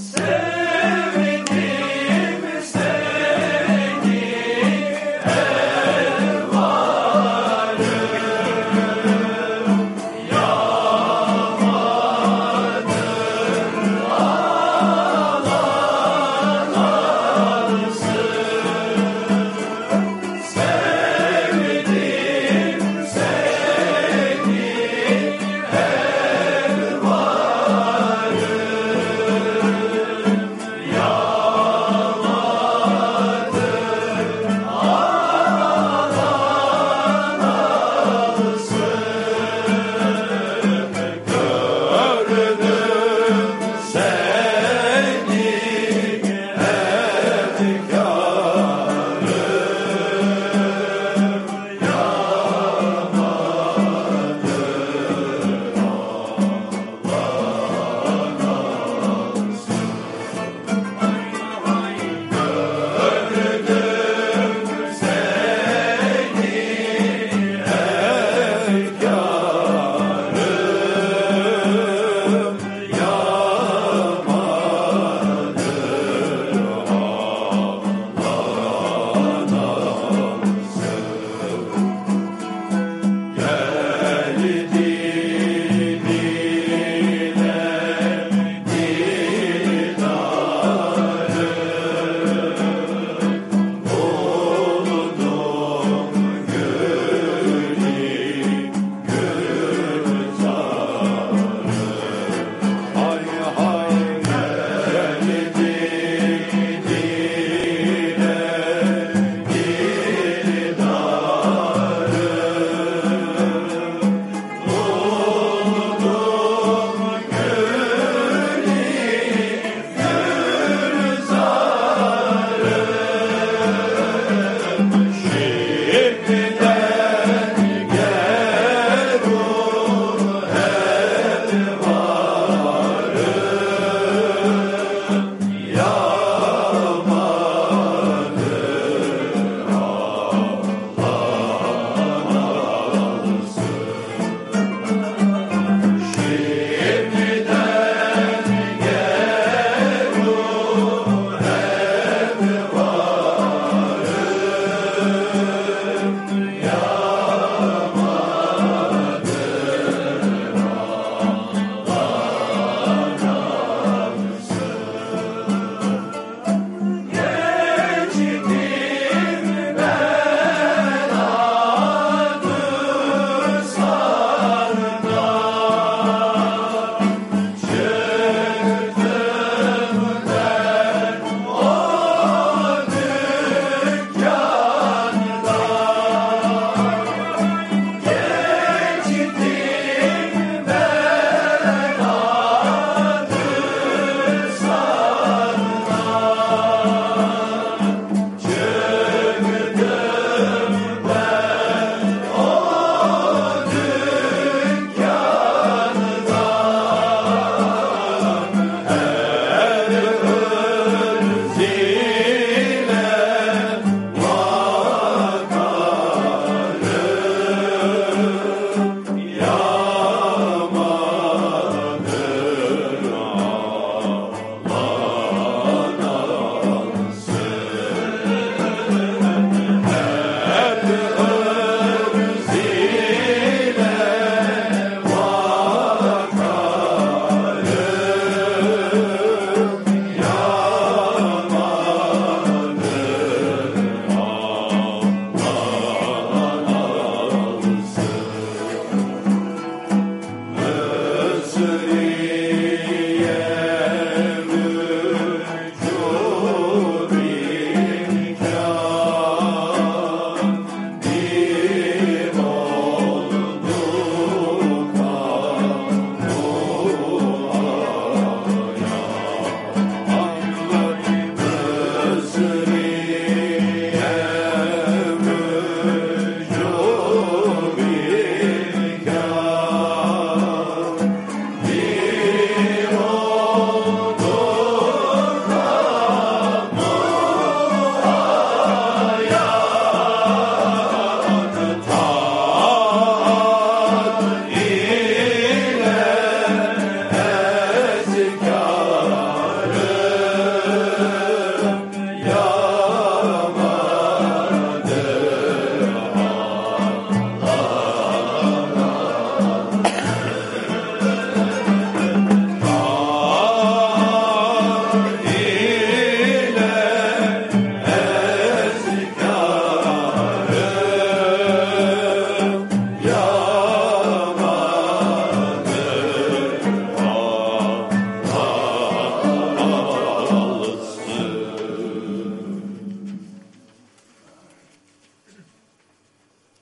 Stay